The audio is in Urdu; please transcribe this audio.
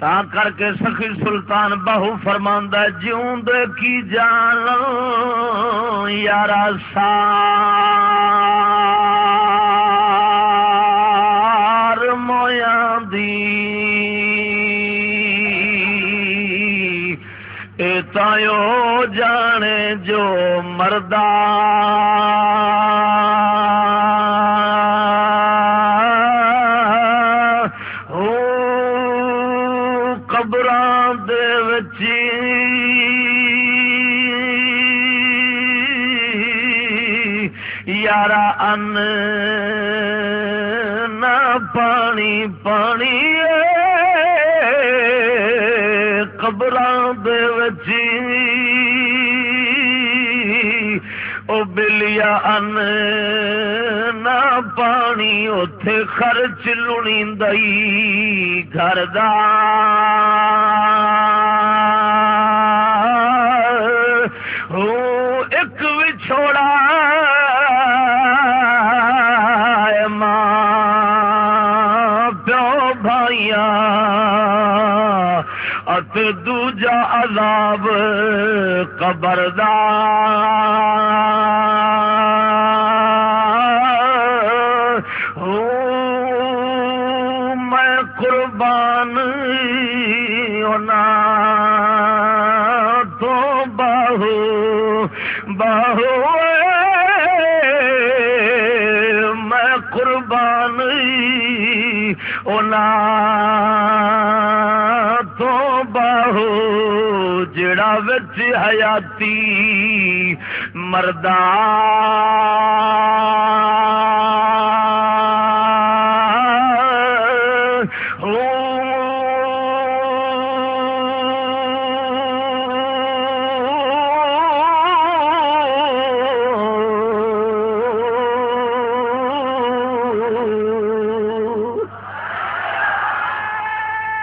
تا کر کے سخی سلطان بہو فرماندہ جیوں دے کی جان یارا سار مویاں دی۔ اے جانے جو مردہ۔ او قبران دے وچی۔ یارا ان نہ پانی پانی قبران دے وچی۔ او بلیا ان نہ پانی اتے خرچ لونی دئی۔ گھر دا او ایک وچھوڑا ماں پیو بھائیاں ات دوجا عذاب قبر دا۔ قربان ہونا تو باہو باہو میں قربان ہونا تو باہو جڑا وچ حیاتی مردہ Ooh.